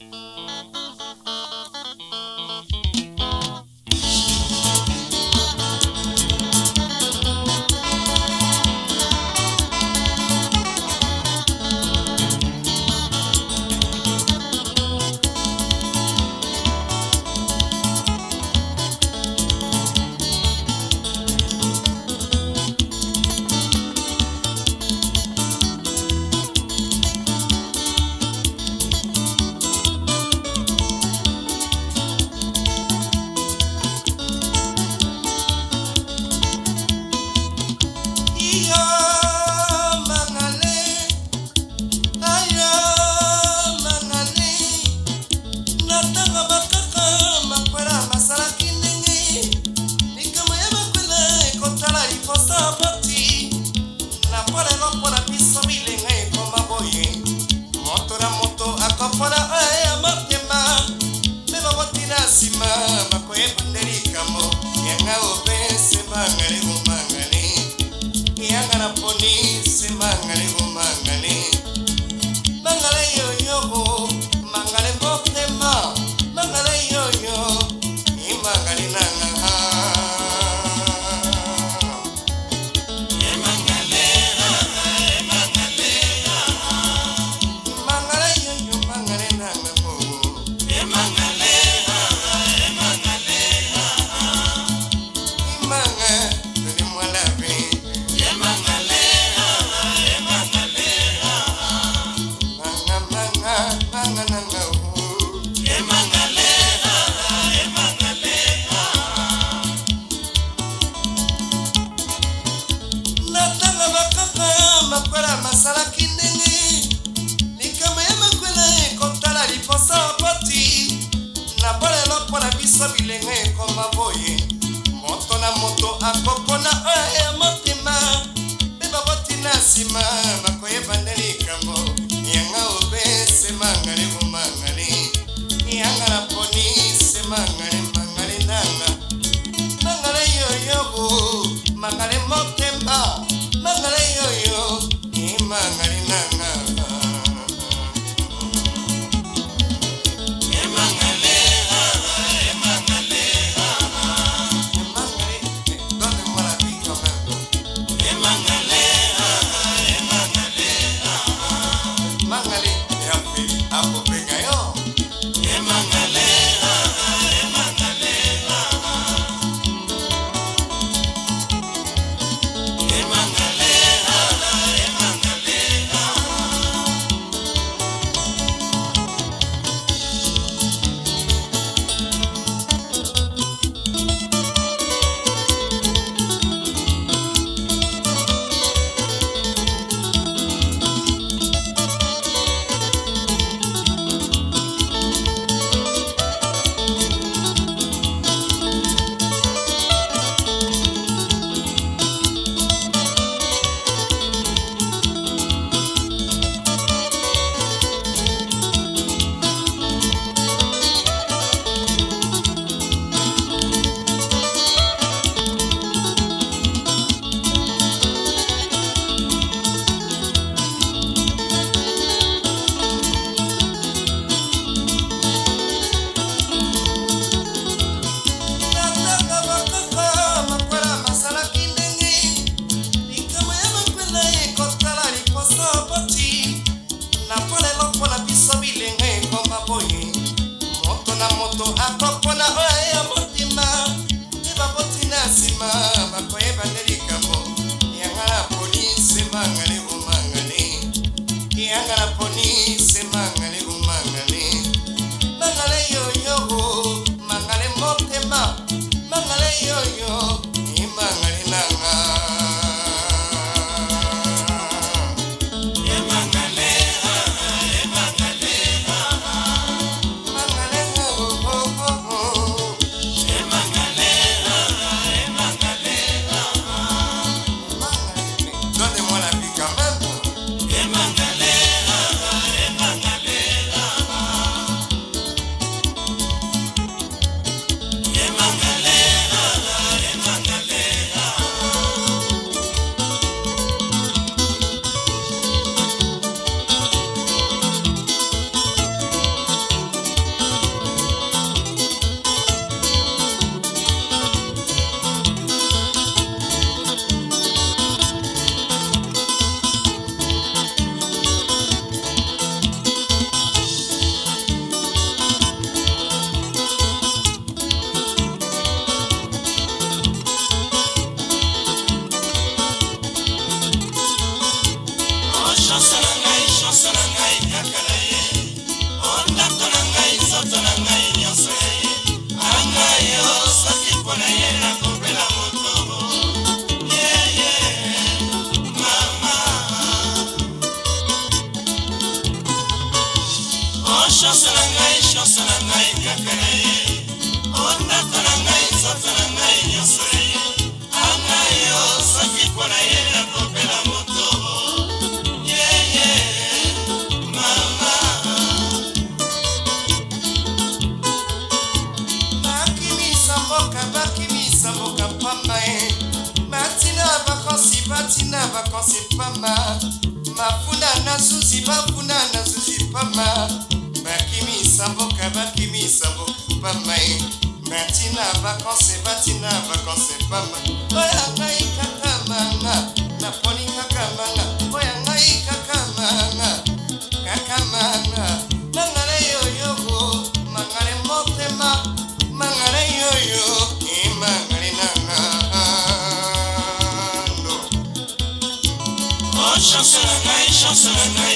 Thank you. yanga ope sembangale gomangale yanga na poni sembangale gomangale bafunana susi bafunana susi pama bakimisa mboka bakimisa mboka pama e batina vakanse batina vakanse pama oya ngai kaka manga naponi kaka manga Summer.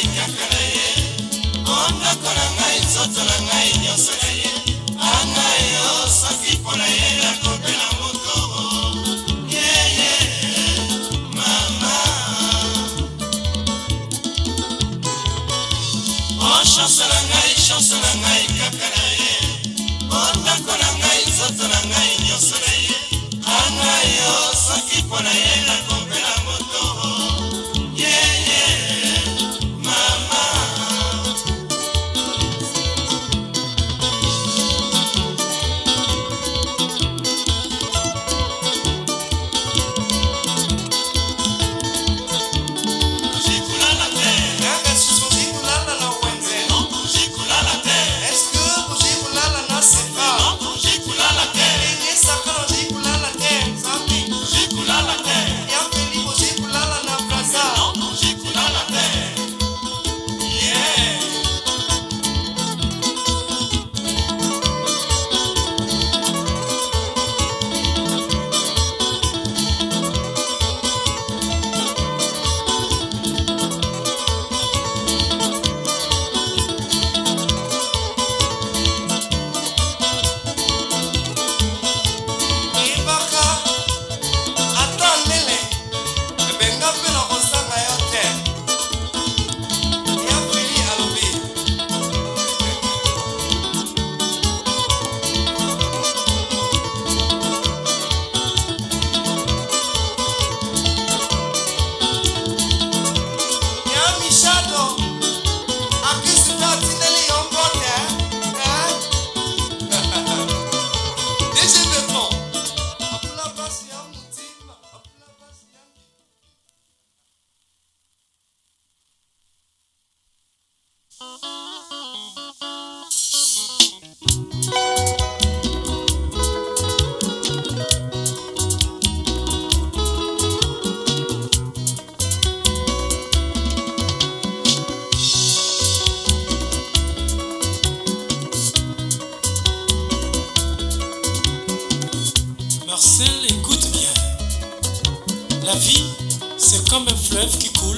comme un fleuve qui coule,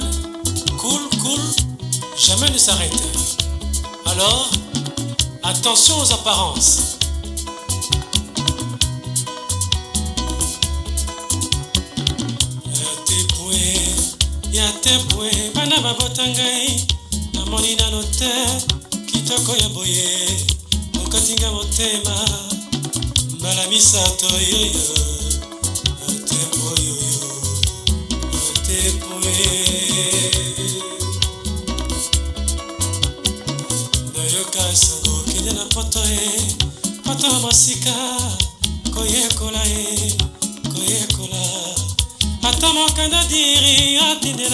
coule, coule, jamais ne s'arrête. Alors, attention aux apparences. ya tebwe bana babota ngai namoni nano te kitoko ya boye okati nga motema mbala misato yeyo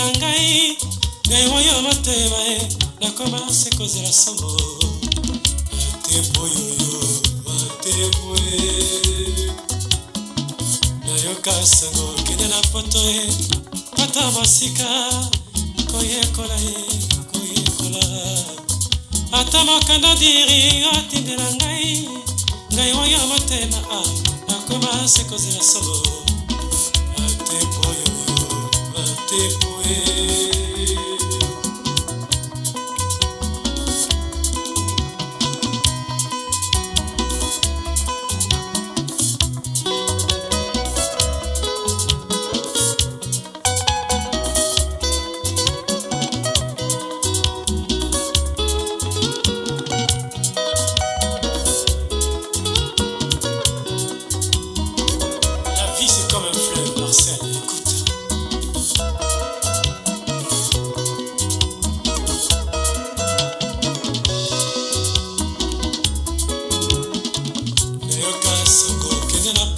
na ngai ngai oyo motema e nakoma se kozela sango atemboyoyo atemwe nayoka sango kende na poto e ata mosika koyekola ye koyekola ata mokanda diri atindela ngai ngai oyo motema nakoma se kozela sango te puede.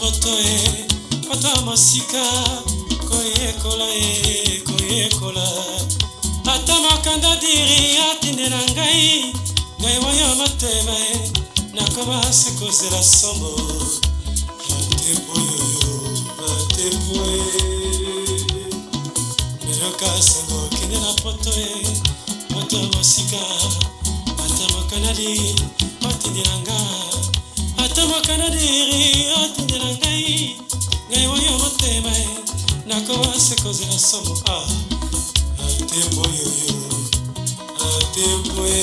poto ye ata mosika koyekola ye koyekola ata makanda diri atindela ngai ngai oyo motema ye nakobasi kozela sombo batepoyoyo batepoe melokasango okende na poto ye ata mosika ata makanadi otindela ngai ata makana diri atindela ngai ngai oyo motema e, nakowase kozela somo a ah, atembo yoyo atemboe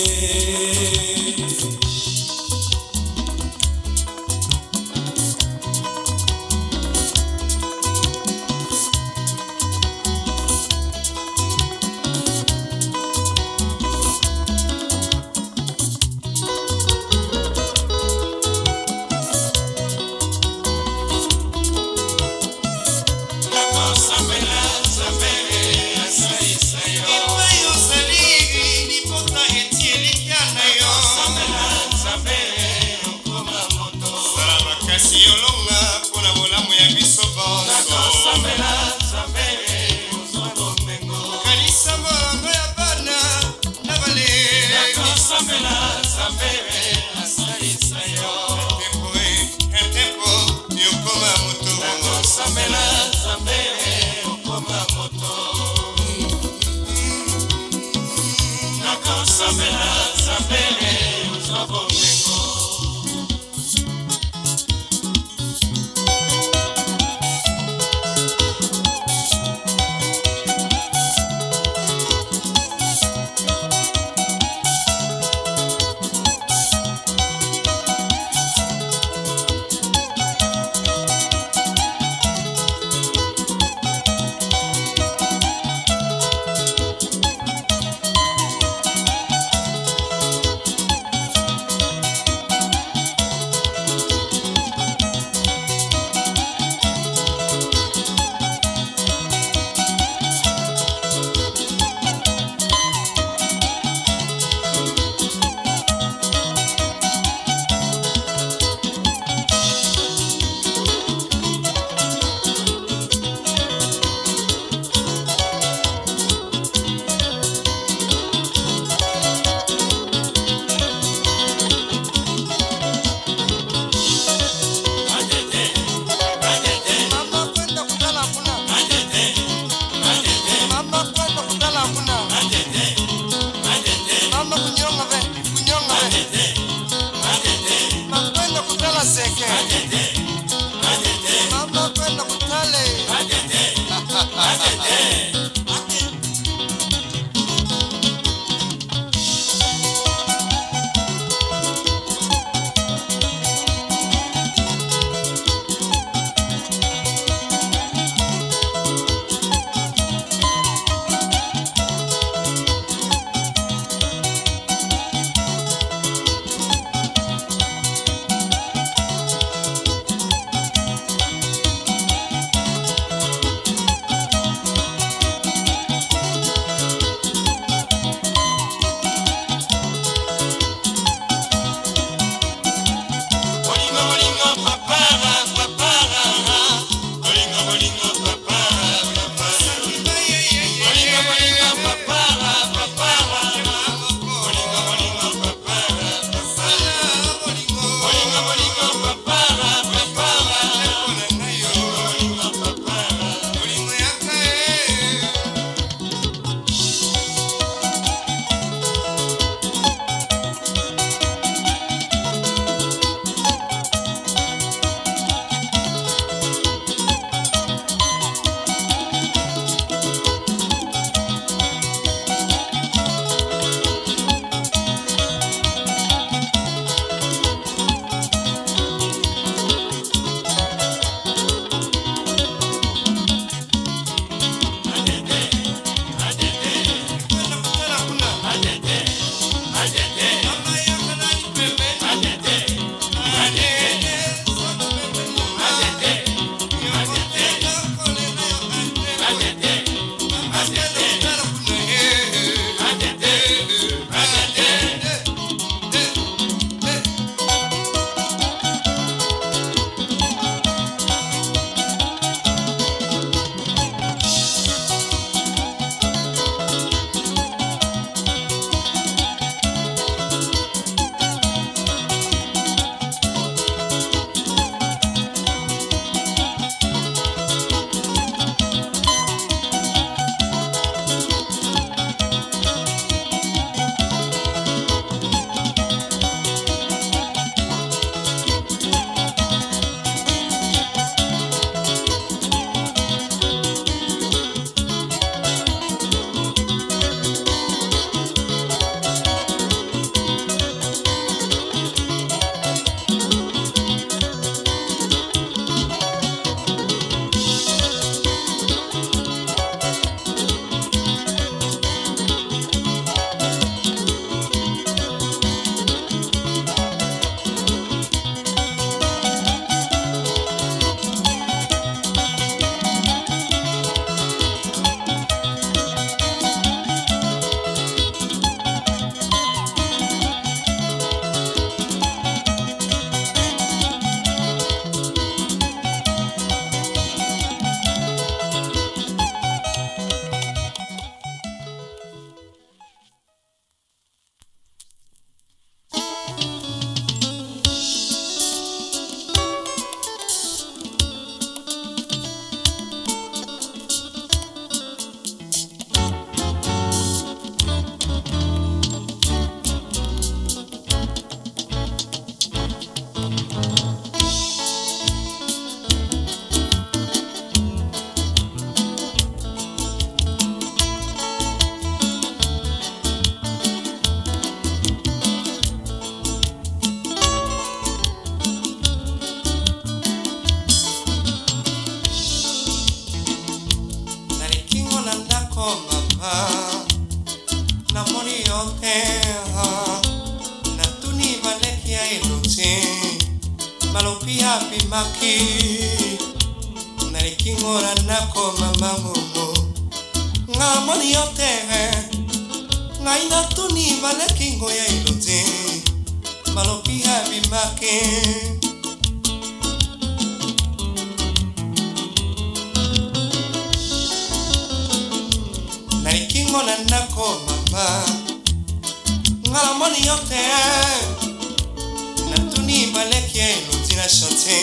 maleki eloti na chante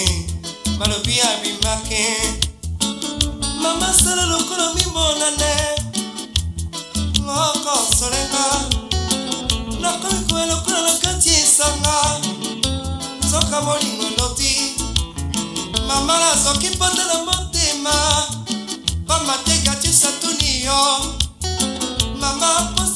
malobi abimaki mama sala lokolo mimona nde okosolenga nakomi koya lokola na kati esanga nzoka molingo eloti mama nazoki mpota na motema pamba te gatisatuni yo mama posa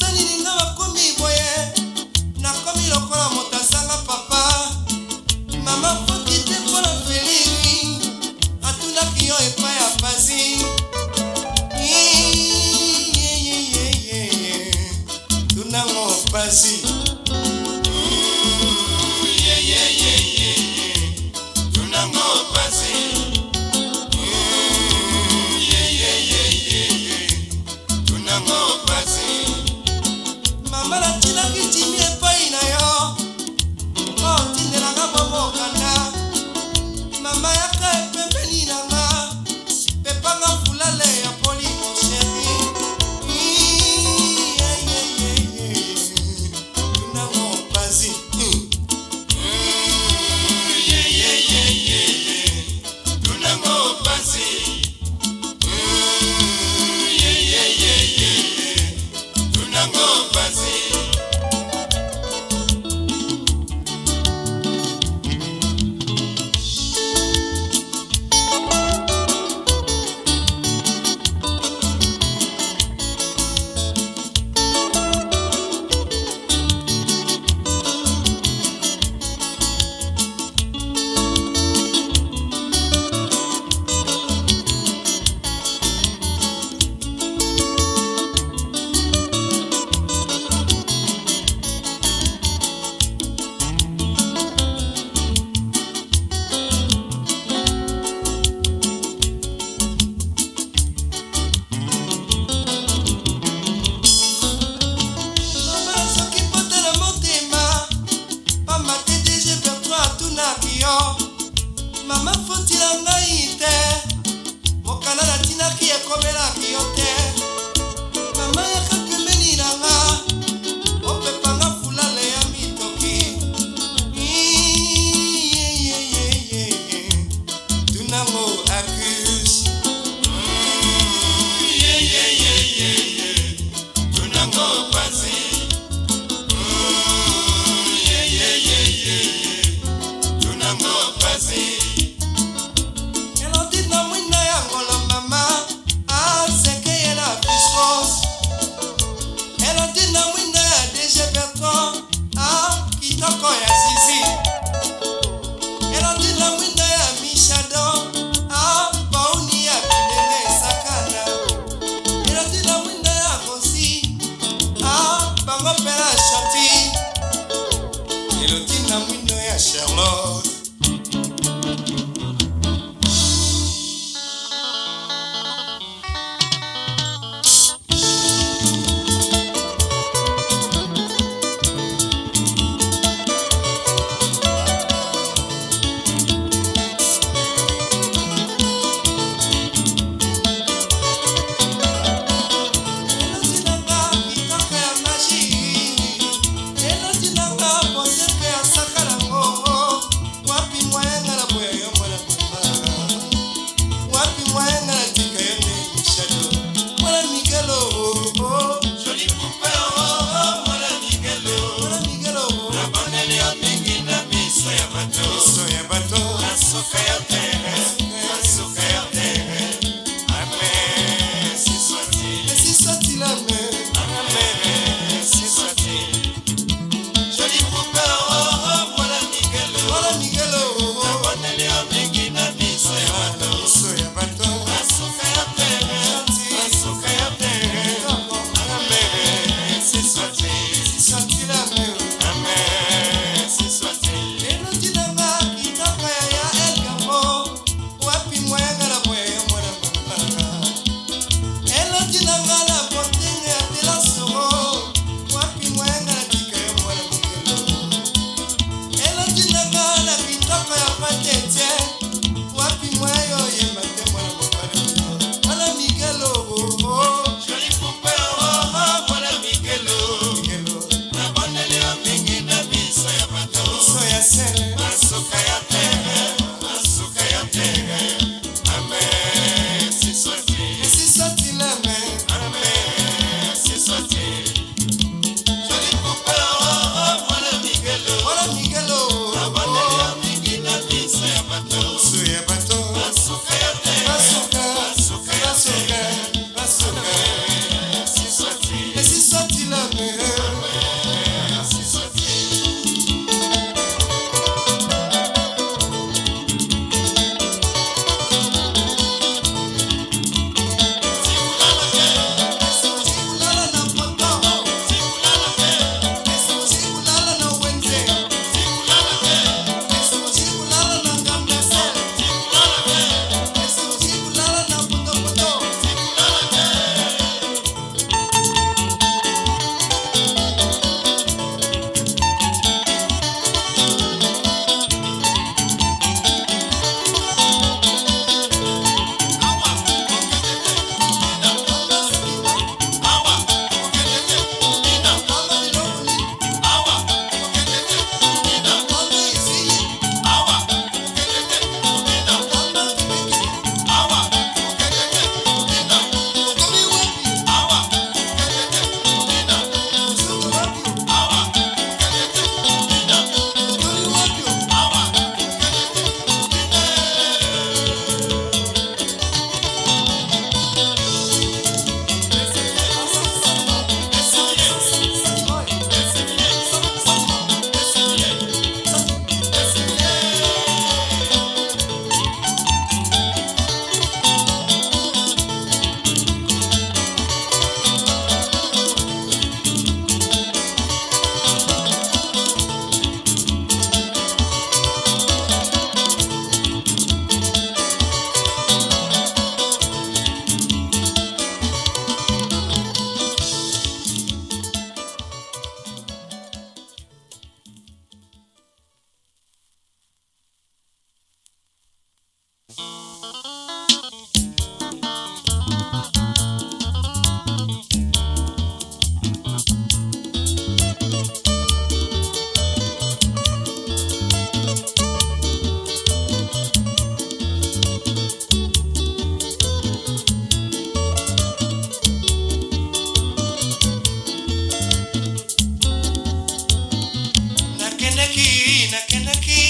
nakendaki nakendaki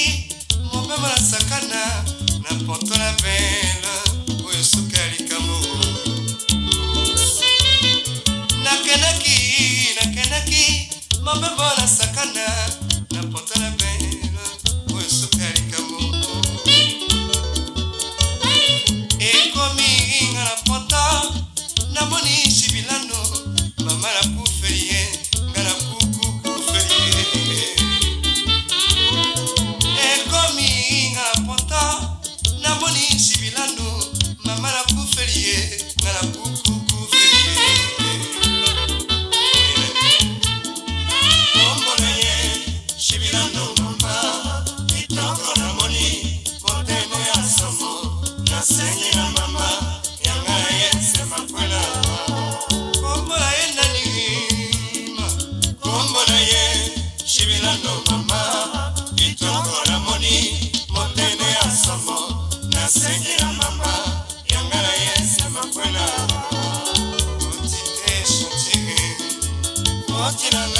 mobema na sakana na poto in a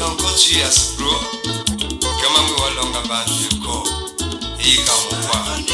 atonko chias bro kama mwe walonga bathuko ikamukwa